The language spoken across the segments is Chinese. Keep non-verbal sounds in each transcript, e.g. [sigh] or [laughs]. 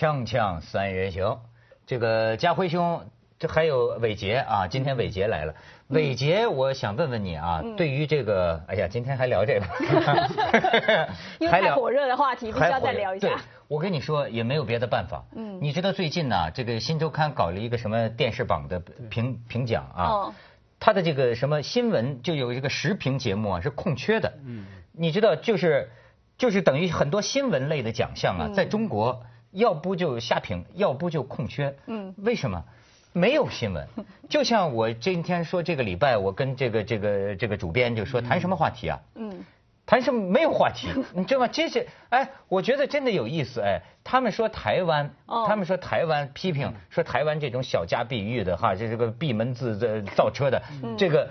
锵锵三人行，这个家辉兄，这还有伟杰啊，今天伟杰来了。伟杰，我想问问你啊，对于这个，哎呀，今天还聊这个，[laughs] 因为太火热的话题，必须要再聊一下。我跟你说，也没有别的办法。嗯，你知道最近呢，这个新周刊搞了一个什么电视榜的评评奖啊？哦他的这个什么新闻就有一个时评节目啊，是空缺的。嗯，你知道，就是就是等于很多新闻类的奖项啊，在中国要不就瞎评，要不就空缺。嗯，为什么？没有新闻，[laughs] 就像我今天说这个礼拜，我跟这个这个这个主编就说谈什么话题啊？嗯，谈什么没有话题，[laughs] 你知道吗？这是哎，我觉得真的有意思哎。他们说台湾，他们说台湾批评说台湾这种小家碧玉的哈，这是个闭门自这造车的，这个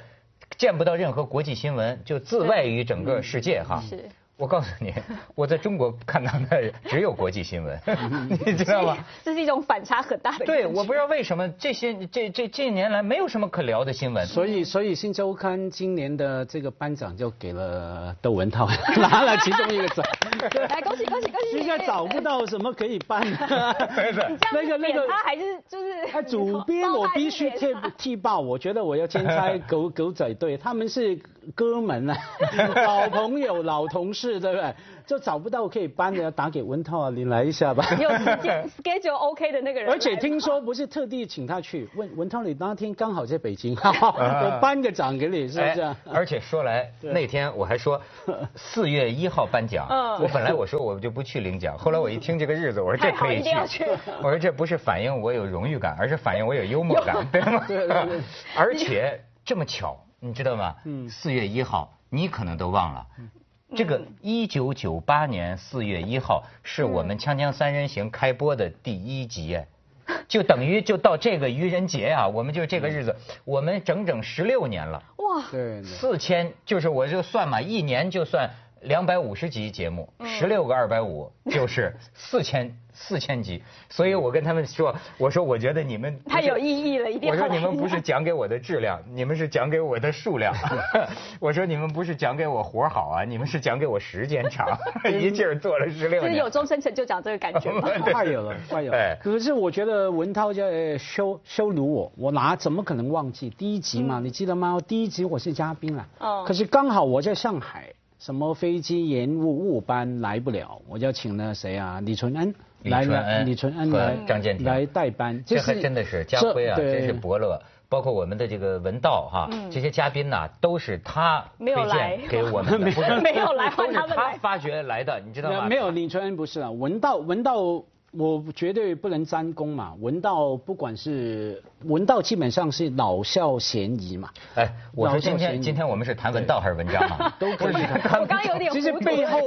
见不到任何国际新闻，就自外于整个世界哈。是。我告诉你，我在中国看到的只有国际新闻，你知道吗？这是一种反差很大的。对，我不知道为什么这些这这近年来没有什么可聊的新闻。所以，所以《新周刊》今年的这个颁奖就给了窦文涛，[laughs] 拿了其中一个奖。[laughs] 来，恭喜恭喜恭喜！[laughs] 现在找不到什么可以颁的。那个那个，他还是就是。他主编，我必须替替报，我觉得我要兼差狗狗仔队，他们是哥们啊，老朋友、老同事。对不对？就找不到可以搬的，要打给文涛啊，你来一下吧。有时间 schedule OK 的那个人。而且听说不是特地请他去，问文涛，你当天刚好在北京，我颁个奖给你，是不是？而且说来那天我还说四月一号颁奖，我本来我说我就不去领奖，后来我一听这个日子，我说这可以去。我说这不是反映我有荣誉感，而是反映我有幽默感，对吗？对对对。而且这么巧，你知道吗？嗯。四月一号，你可能都忘了。嗯这个一九九八年四月一号是我们《锵锵三人行》开播的第一集，[laughs] 就等于就到这个愚人节啊，我们就这个日子，我们整整十六年了。哇，对，四千就是我就算嘛，一年就算两百五十集节目，十六个二百五 [laughs] 就是四千。四千集，所以我跟他们说，我说我觉得你们太有意义了，一定。我说你们不是讲给我的质量，你们是讲给我的数量。[laughs] 我说你们不是讲给我活好啊，你们是讲给我时间长，[laughs] 一劲儿做了十六年。就是有终身成就奖这个感觉吗？太有了，太有。了。可是我觉得文涛在羞羞辱我，我哪怎么可能忘记第一集嘛？你记得吗？第一集我是嘉宾了，哦。可是刚好我在上海，什么飞机延误误班来不了，我就请了谁啊？李淳恩。李纯恩、李淳恩来张建来代班，这还真的是家辉啊，真是伯乐。包括我们的这个文道哈，这些嘉宾呐，都是他推荐给我们，没有来，都是他发掘来的，你知道吗？没有李淳恩不是啊，文道文道。我绝对不能沾功嘛，文道不管是文道，基本上是老少咸宜嘛。哎，我说今天今天我们是谈文道还是文章啊？[laughs] 都可以。我刚有点 [laughs] 其实背后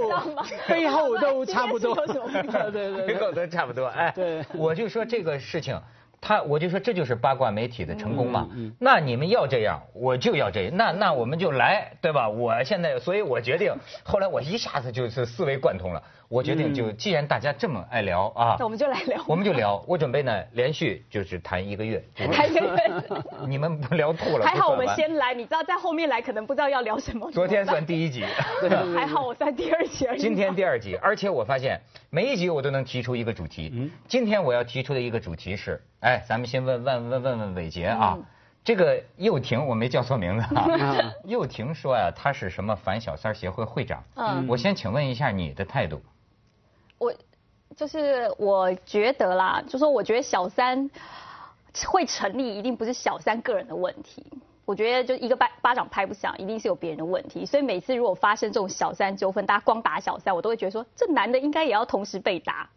背后都差不多。[laughs] 对对对，背后都差不多。哎，对，我就说这个事情。他我就说这就是八卦媒体的成功嘛，那你们要这样，我就要这，那那我们就来，对吧？我现在，所以我决定，后来我一下子就是思维贯通了，我决定就既然大家这么爱聊啊，那我们就来聊，我们就聊，我准备呢连续 [laughs] 就是谈一个月，谈一个月，你们不聊吐了，还好我们先来，你知道在后面来可能不知道要聊什么。昨天算第一集，[laughs] 还好我算第二集而已。今天第二集，而且我发现每一集我都能提出一个主题，今天我要提出的一个主题是。哎，咱们先问问问问问伟杰啊，这个佑婷我没叫错名字啊。[laughs] 佑婷说呀，她是什么反小三协会会长。嗯，我先请问一下你的态度。我就是我觉得啦，就说我觉得小三会成立，一定不是小三个人的问题。我觉得就一个巴巴掌拍不响，一定是有别人的问题。所以每次如果发生这种小三纠纷，大家光打小三，我都会觉得说，这男的应该也要同时被打。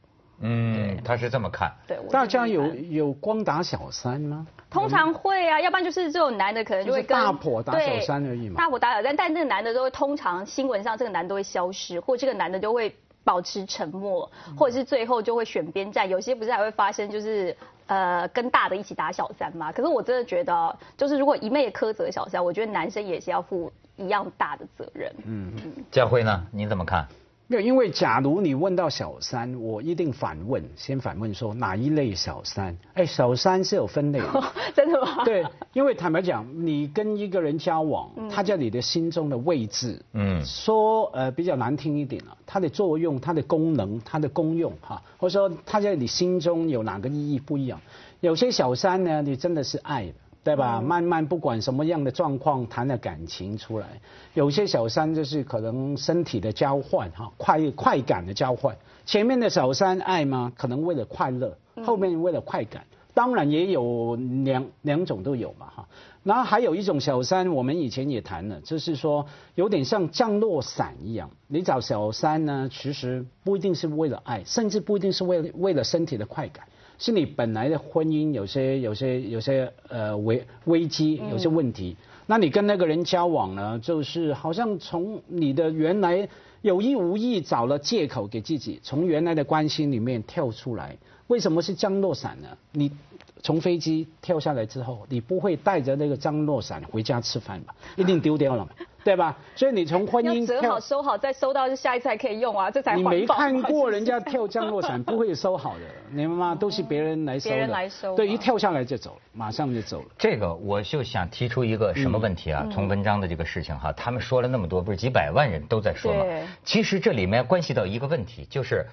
嗯，他是这么看。对，大家有有光打小三吗？通常会啊，要不然就是这种男的可能就会跟大婆打小三而已嘛。大婆打小三，但那个男的都会通常新闻上这个男的都会消失，或这个男的就会保持沉默，或者是最后就会选边站。有些不是还会发生就是呃跟大的一起打小三嘛？可是我真的觉得，就是如果一昧苛责小三，我觉得男生也是要负一样大的责任。嗯嗯。佳辉呢？你怎么看？没有，因为假如你问到小三，我一定反问，先反问说哪一类小三？哎，小三是有分类的，[laughs] 真的吗？对，因为坦白讲，你跟一个人交往，他在你的心中的位置，嗯，说呃比较难听一点了，它的作用、它的功能、它的功用哈，或者说他在你心中有哪个意义不一样？有些小三呢，你真的是爱的。对吧？慢慢不管什么样的状况，谈了感情出来。有些小三就是可能身体的交换哈，快快感的交换。前面的小三爱吗？可能为了快乐，后面为了快感。当然也有两两种都有嘛哈。然后还有一种小三，我们以前也谈了，就是说有点像降落伞一样。你找小三呢，其实不一定是为了爱，甚至不一定是为了为了身体的快感。是你本来的婚姻有些有些有些呃危危机，有些问题，那你跟那个人交往呢，就是好像从你的原来有意无意找了借口给自己，从原来的关心里面跳出来。为什么是降落伞呢？你从飞机跳下来之后，你不会带着那个降落伞回家吃饭吧？一定丢掉了嘛。对吧？所以你从婚姻折好收好，再收到就下一次还可以用啊，这才你没看过人家跳降落伞不会收好的，[laughs] 你们吗？都是别人来收的。别人来收。对，一跳下来就走了，马上就走了。这个我就想提出一个什么问题啊？从文章的这个事情哈，他们说了那么多，不是几百万人都在说吗？其实这里面关系到一个问题，就是，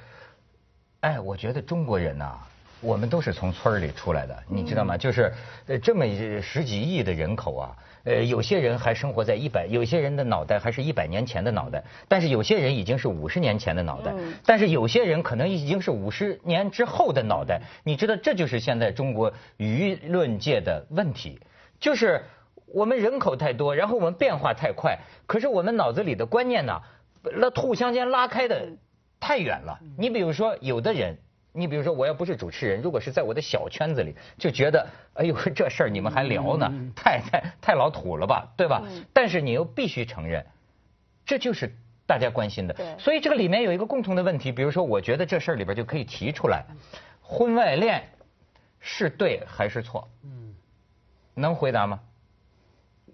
哎，我觉得中国人呐，我们都是从村里出来的，你知道吗？就是呃这么十几亿的人口啊。呃，有些人还生活在一百，有些人的脑袋还是一百年前的脑袋，但是有些人已经是五十年前的脑袋，但是有些人可能已经是五十年之后的脑袋。你知道，这就是现在中国舆论界的问题，就是我们人口太多，然后我们变化太快，可是我们脑子里的观念呢，那互相间拉开的太远了。你比如说，有的人。你比如说，我要不是主持人，如果是在我的小圈子里，就觉得，哎呦，这事儿你们还聊呢，太太太老土了吧，对吧？但是你又必须承认，这就是大家关心的。所以这个里面有一个共同的问题，比如说，我觉得这事儿里边就可以提出来，婚外恋是对还是错？嗯，能回答吗？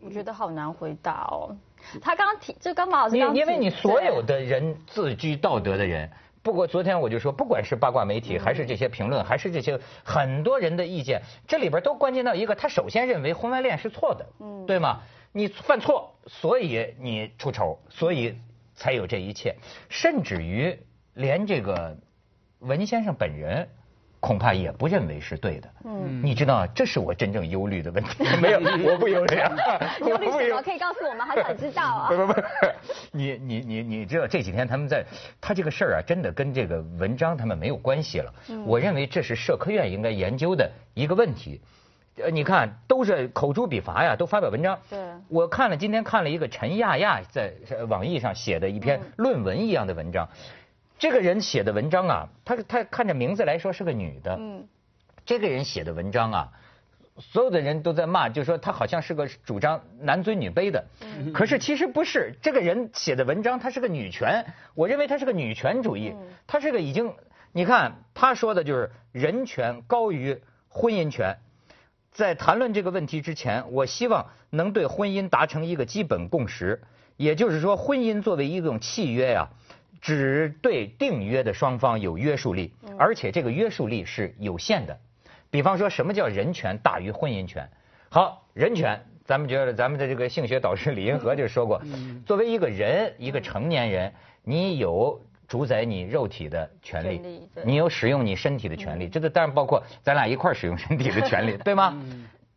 我觉得好难回答哦。他刚刚提，就刚马老师刚因为你所有的人自居道德的人。不过昨天我就说，不管是八卦媒体，还是这些评论，还是这些很多人的意见，这里边都关键到一个，他首先认为婚外恋是错的，嗯，对吗？你犯错，所以你出丑，所以才有这一切，甚至于连这个文先生本人。恐怕也不认为是对的。嗯，你知道，这是我真正忧虑的问题。[laughs] 没有，[laughs] 我不忧虑。忧虑什么？可以告诉我们，好想知道啊。不 [laughs] 不不，你你你你知道这几天他们在，他这个事儿啊，真的跟这个文章他们没有关系了。我认为这是社科院应该研究的一个问题。呃，你看，都是口诛笔伐呀，都发表文章。对。我看了今天看了一个陈亚亚在网易上写的一篇论文一样的文章。这个人写的文章啊，他他看着名字来说是个女的。嗯。这个人写的文章啊，所有的人都在骂，就说他好像是个主张男尊女卑的。嗯。可是其实不是，这个人写的文章他是个女权，我认为他是个女权主义。嗯。他是个已经，你看他说的就是人权高于婚姻权。在谈论这个问题之前，我希望能对婚姻达成一个基本共识，也就是说，婚姻作为一种契约呀。只对订约的双方有约束力，而且这个约束力是有限的。比方说什么叫人权大于婚姻权？好，人权，咱们觉得咱们的这个性学导师李银河就说过，作为一个人，一个成年人，你有主宰你肉体的权利，你有使用你身体的权利，这个当然包括咱俩一块使用身体的权利，[laughs] 对吗？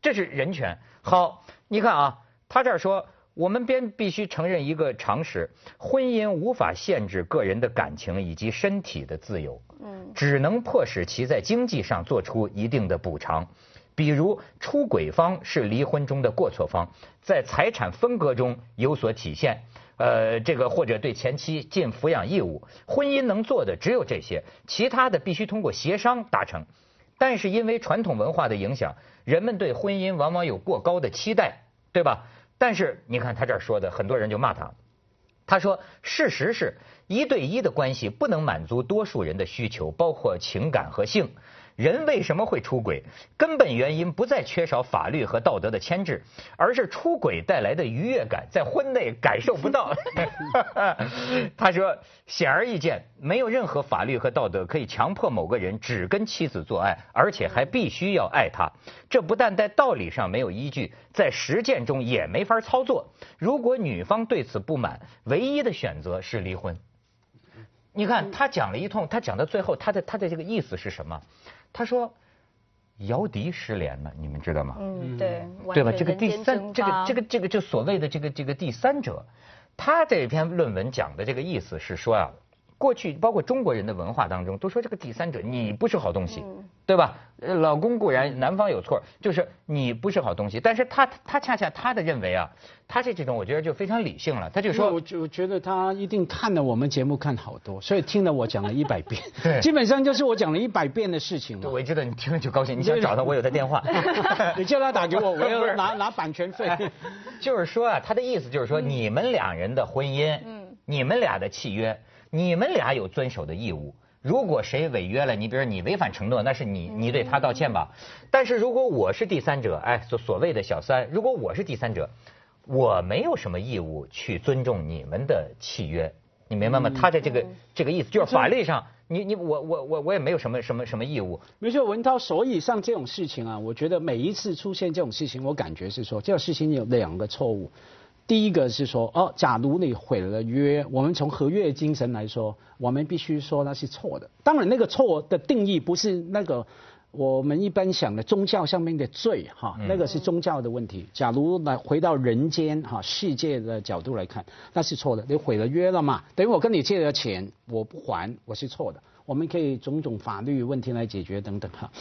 这是人权。好，你看啊，他这儿说。我们边必须承认一个常识：婚姻无法限制个人的感情以及身体的自由，嗯，只能迫使其在经济上做出一定的补偿。比如，出轨方是离婚中的过错方，在财产分割中有所体现。呃，这个或者对前妻尽抚养义务，婚姻能做的只有这些，其他的必须通过协商达成。但是因为传统文化的影响，人们对婚姻往往有过高的期待，对吧？但是你看他这儿说的，很多人就骂他。他说：“事实是一对一的关系不能满足多数人的需求，包括情感和性。人为什么会出轨？根本原因不再缺少法律和道德的牵制，而是出轨带来的愉悦感在婚内感受不到。[laughs] 他说，显而易见，没有任何法律和道德可以强迫某个人只跟妻子做爱，而且还必须要爱她。这不但在道理上没有依据，在实践中也没法操作。如果女方对此不满，唯一的选择是离婚。你看他讲了一通，他讲到最后，他的他的这个意思是什么？他说姚笛失联了，你们知道吗？嗯，对，对吧？这个第三，这个这个这个就所谓的这个这个第三者，他这篇论文讲的这个意思是说啊。过去包括中国人的文化当中，都说这个第三者你不是好东西，对吧？老公固然男方有错，就是你不是好东西。但是他他恰恰他的认为啊，他是这种我觉得就非常理性了。他就说，我就觉得他一定看了我们节目看好多，所以听了我讲了 [laughs] 一百遍，对，基本上就是我讲了一百遍的事情。对我知道你听了就高兴，你想找他，我有他电话，[laughs] 你叫他打给我，我要 [laughs] 拿拿版权费。就是说啊，他的意思就是说，你们两人的婚姻，嗯，你们俩的契约。你们俩有遵守的义务。如果谁违约了，你比如说你违反承诺，那是你你对他道歉吧。但是如果我是第三者，哎，所所谓的小三，如果我是第三者，我没有什么义务去尊重你们的契约，你明白吗？他的这个这个意思就是法律上，你你我我我我也没有什么什么什么义务。没错，文涛，所以像这种事情啊，我觉得每一次出现这种事情，我感觉是说这个事情有两个错误。第一个是说，哦，假如你毁了约，我们从合约精神来说，我们必须说那是错的。当然，那个错的定义不是那个我们一般想的宗教上面的罪，哈，那个是宗教的问题。假如来回到人间哈世界的角度来看，那是错的。你毁了约了嘛？等于我跟你借了钱，我不还，我是错的。我们可以种种法律问题来解决等等哈。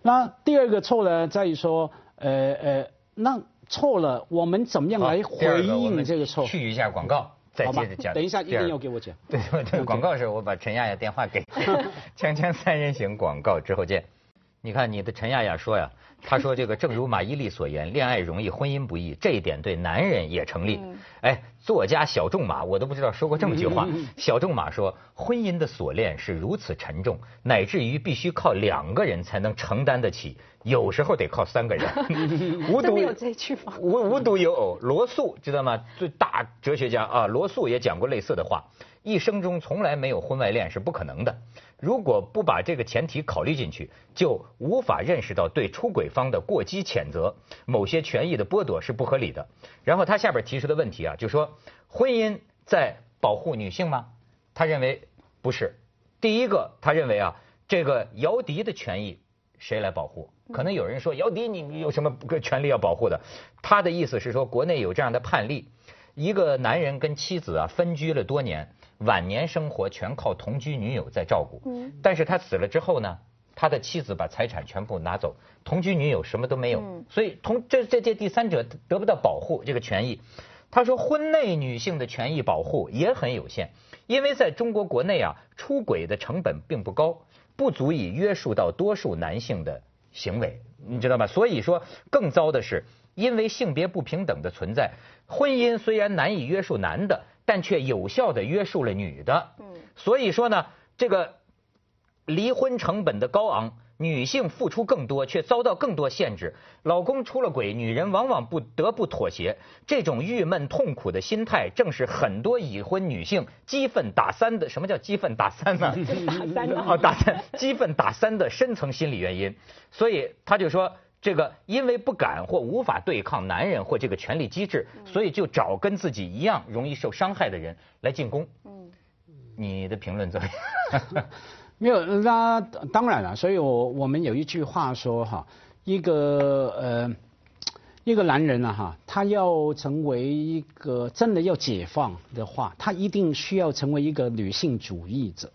那第二个错呢，在于说，呃呃，那。错了，我们怎么样来回应这个错？去一下广告，再接着讲。等一下，一定要给我讲。对对对，[laughs] 广告时我把陈亚亚电话给。[laughs] 锵锵三人行广告之后见。你看你的陈亚亚说呀，她说这个正如马伊琍所言，恋爱容易，婚姻不易，这一点对男人也成立。哎，作家小仲马我都不知道说过这么句话。[laughs] 小仲马说，婚姻的锁链是如此沉重，乃至于必须靠两个人才能承担得起，有时候得靠三个人。[laughs] [laughs] 无独有这句话。无无独有偶，罗素知道吗？最大哲学家啊，罗素也讲过类似的话。一生中从来没有婚外恋是不可能的。如果不把这个前提考虑进去，就无法认识到对出轨方的过激谴责、某些权益的剥夺是不合理的。然后他下边提出的问题啊，就说婚姻在保护女性吗？他认为不是。第一个，他认为啊，这个姚笛的权益谁来保护？可能有人说姚笛你你有什么权利要保护的？他的意思是说，国内有这样的判例，一个男人跟妻子啊分居了多年。晚年生活全靠同居女友在照顾，但是他死了之后呢，他的妻子把财产全部拿走，同居女友什么都没有，所以同这这这第三者得不到保护这个权益。他说，婚内女性的权益保护也很有限，因为在中国国内啊，出轨的成本并不高，不足以约束到多数男性的行为，你知道吗？所以说，更糟的是，因为性别不平等的存在，婚姻虽然难以约束男的。但却有效的约束了女的，嗯，所以说呢，这个离婚成本的高昂，女性付出更多，却遭到更多限制。老公出了轨，女人往往不得不妥协。这种郁闷痛苦的心态，正是很多已婚女性激愤打三的什么叫激愤打三呢？打三啊，[laughs] 打三激愤打三的深层心理原因。所以他就说。这个因为不敢或无法对抗男人或这个权力机制，所以就找跟自己一样容易受伤害的人来进攻。嗯，你的评论怎么样？[laughs] 没有，那当然了。所以我我们有一句话说哈，一个呃一个男人啊哈，他要成为一个真的要解放的话，他一定需要成为一个女性主义者。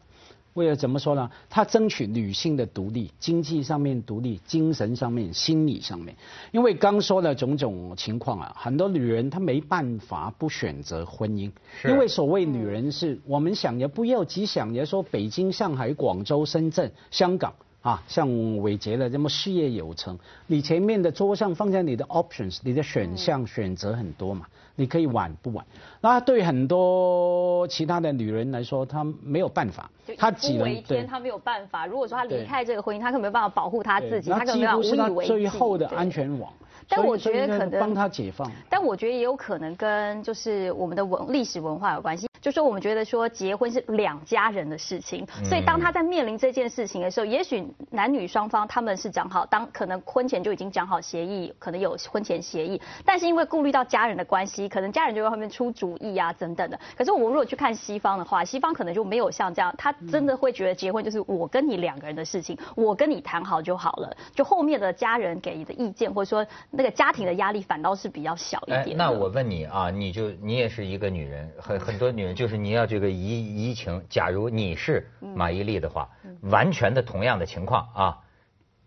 为了怎么说呢？他争取女性的独立，经济上面独立，精神上面、心理上面。因为刚说的种种情况啊，很多女人她没办法不选择婚姻。因为所谓女人是我们想也不要只想着说北京、上海、广州、深圳、香港，啊，像伟杰的这么事业有成，你前面的桌上放在你的 options，你的选项选择很多嘛，你可以晚不晚。那对很多其他的女人来说，她没有办法，她以夫为天，她没有办法。如果说她离开这个婚姻，她可没有办法保护她自己，她可能要无以为继。最后的安全网。但我觉得可能帮她解放。但我觉得也有可能跟就是我们的文历史文化有关系。就说我们觉得说结婚是两家人的事情，所以当他在面临这件事情的时候，也许男女双方他们是讲好，当可能婚前就已经讲好协议，可能有婚前协议，但是因为顾虑到家人的关系，可能家人就会后面出主意啊等等的。可是我们如果去看西方的话，西方可能就没有像这样，他真的会觉得结婚就是我跟你两个人的事情，我跟你谈好就好了，就后面的家人给的意见或者说那个家庭的压力反倒是比较小一点。那我问你啊，你就你也是一个女人，很很多女人。就是你要这个移移情，假如你是马伊琍的话，完全的同样的情况啊，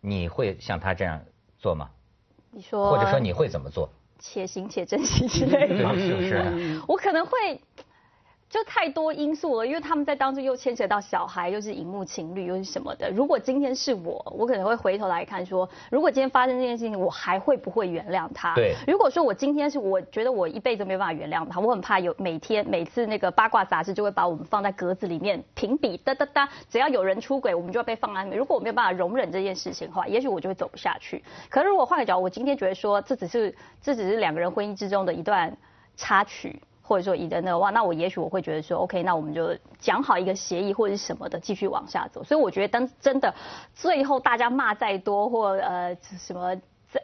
你会像他这样做吗？你说，或者说你会怎么做？且行且珍惜之类的，[laughs] 是不是？[laughs] 我可能会。就太多因素了，因为他们在当中又牵扯到小孩，又是荧幕情侣，又是什么的。如果今天是我，我可能会回头来看说，如果今天发生这件事情，我还会不会原谅他？对。如果说我今天是我觉得我一辈子没有办法原谅他，我很怕有每天每次那个八卦杂志就会把我们放在格子里面评比哒哒哒，只要有人出轨，我们就要被放在那。如果我没有办法容忍这件事情的话，也许我就会走不下去。可是如果换个角度，我今天觉得说这只是这只是两个人婚姻之中的一段插曲。或者说以的那话，那我也许我会觉得说，OK，那我们就讲好一个协议或者是什么的，继续往下走。所以我觉得，当真的最后大家骂再多或呃什么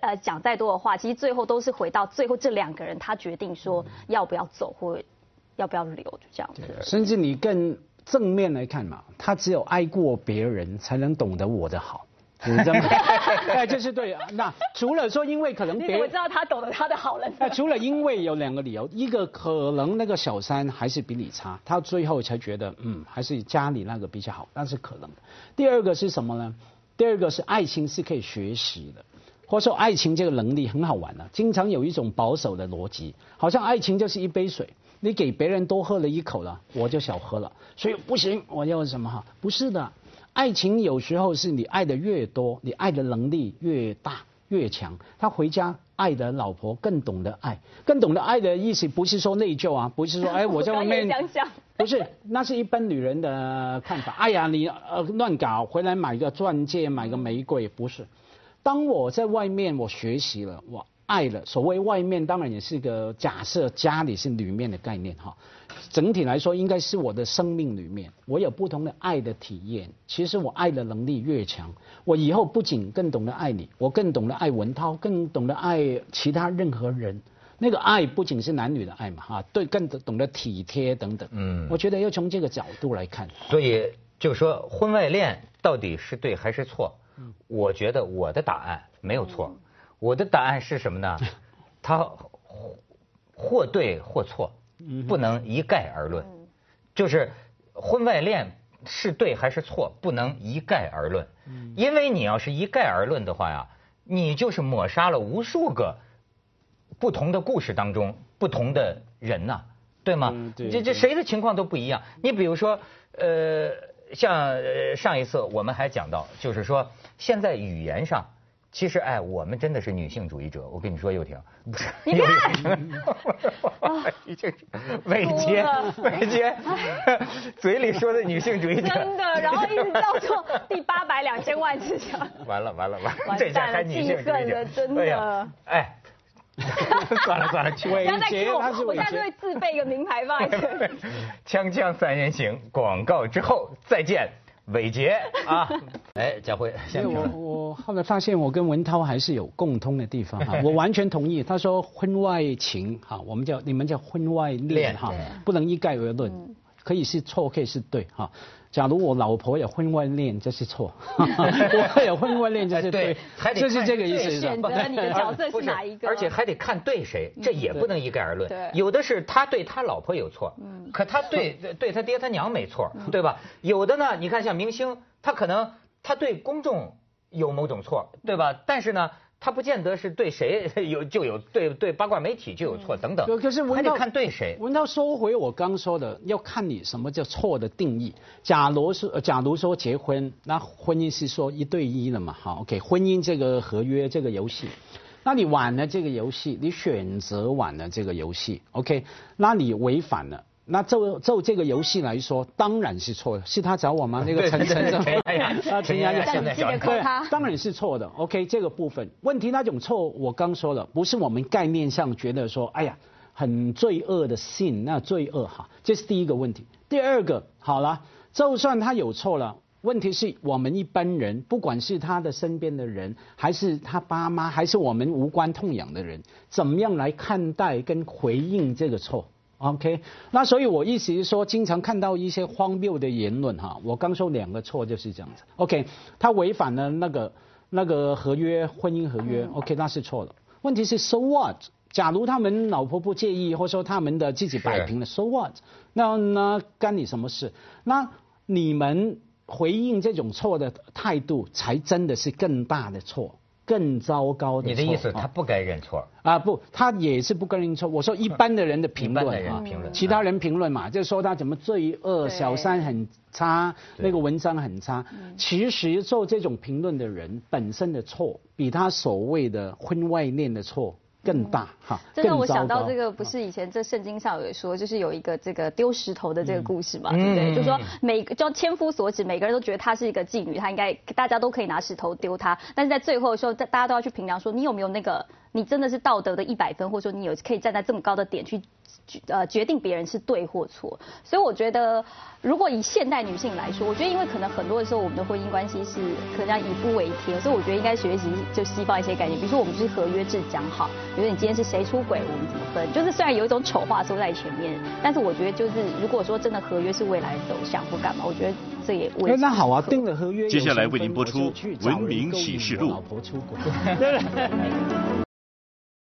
呃讲再多的话，其实最后都是回到最后这两个人他决定说要不要走或要不要留，就这样子。甚至你更正面来看嘛，他只有爱过别人，才能懂得我的好。你这么，[laughs] 哎，这是对。那除了说，因为可能别人我知道他懂得他的好人。那除了因为有两个理由，一个可能那个小三还是比你差，他最后才觉得嗯，还是家里那个比较好，那是可能的。第二个是什么呢？第二个是爱情是可以学习的，或者说爱情这个能力很好玩的。经常有一种保守的逻辑，好像爱情就是一杯水，你给别人多喝了一口了，我就少喝了，所以不行，我要什么哈？不是的。爱情有时候是你爱的越多，你爱的能力越大越强。他回家爱的老婆更懂得爱，更懂得爱的意思不是说内疚啊，不是说哎 [laughs] 我在外面，[laughs] 不是，那是一般女人的看法。哎呀，你呃乱搞，回来买个钻戒，买个玫瑰，不是。当我在外面我学习了，我爱了。所谓外面当然也是一个假设，家里是里面的概念哈。整体来说，应该是我的生命里面，我有不同的爱的体验。其实我爱的能力越强，我以后不仅更懂得爱你，我更懂得爱文涛，更懂得爱其他任何人。那个爱不仅是男女的爱嘛，哈，对，更懂得体贴等等。嗯，我觉得要从这个角度来看。所以就说婚外恋到底是对还是错？嗯我觉得我的答案没有错，我的答案是什么呢？他或对或错。不能一概而论，就是婚外恋是对还是错，不能一概而论。因为你要是一概而论的话呀，你就是抹杀了无数个不同的故事当中不同的人呐，对吗？这这谁的情况都不一样。你比如说，呃，像上一次我们还讲到，就是说现在语言上。其实，哎，我们真的是女性主义者。我跟你说，又婷，你看，[laughs] 伟杰，伟杰，[laughs] 嘴里说的女性主义者，真的，然后一直叫做第八百两千万次讲，完了完了完了，这下还女性主义者，真的，哎，[laughs] 算了算了，伟杰他是伟杰，我现在会自备一个名牌吧。枪枪三人行，广告之后再见。伟杰。[laughs] 啊，哎，佳慧，我我后来发现我跟文涛还是有共通的地方哈，[laughs] 我完全同意他说婚外情哈，我们叫你们叫婚外恋哈，不能一概而论，可以是错，可以是对哈。假如我老婆有婚外恋，这是错；[laughs] 我有婚外恋，这是对，还就是这个意思。选择你的 [laughs] 角色是哪一个？而且还得看对谁，这也不能一概而论。有的是他对他老婆有错，可他对对他爹他娘没错，对吧？有的呢，你看像明星，他可能他对公众有某种错，对吧？但是呢，他不见得是对谁 [laughs] 有就有对对八卦媒体就有错等等。可是文涛看对谁？文涛收回我刚说的，要看你什么叫错的定义。假如是假如说结婚，那婚姻是说一对一的嘛，好，OK，婚姻这个合约这个游戏，那你玩了这个游戏，你选择玩了这个游戏，OK，那你违反了。那就就这个游戏来说，当然是错的。是他找我吗？那个陈陈的，啊，陈阳现在找对，当然是错的。OK，这个部分问题那种错，我刚说了，不是我们概念上觉得说，哎呀，很罪恶的性，那罪恶哈，这是第一个问题。第二个，好了，就算他有错了，问题是我们一般人，不管是他的身边的人，还是他爸妈，还是我们无关痛痒的人，怎么样来看待跟回应这个错？OK，那所以我意思是说，经常看到一些荒谬的言论哈。我刚说两个错就是这样子。OK，他违反了那个那个合约，婚姻合约。OK，那是错的。问题是 So what？假如他们老婆不介意，或者说他们的自己摆平了，So what？那那干你什么事？那你们回应这种错的态度，才真的是更大的错。更糟糕的，你的意思他不该认错啊？不，他也是不该认错。我说一般的人的评论啊，其他人评论嘛，就说他怎么罪恶，小三很差，那个文章很差。其实做这种评论的人本身的错，比他所谓的婚外恋的错。更大哈，这让我想到这个不是以前这圣经上有说，就是有一个这个丢石头的这个故事嘛，对不对？就说每个叫千夫所指，每个人都觉得她是一个妓女，她应该大家都可以拿石头丢她，但是在最后的时候，大大家都要去评量说你有没有那个，你真的是道德的一百分，或者说你有可以站在这么高的点去。呃，决定别人是对或错，所以我觉得，如果以现代女性来说，我觉得因为可能很多的时候我们的婚姻关系是可能要以夫为天，所以我觉得应该学习就西方一些概念，比如说我们就是合约制讲好，比如说你今天是谁出轨，我们怎么分，就是虽然有一种丑话说在前面，但是我觉得就是如果说真的合约是未来走向或干嘛，我觉得这也未那好啊，定了合约，接下来为您播出《文明启示录》。[laughs]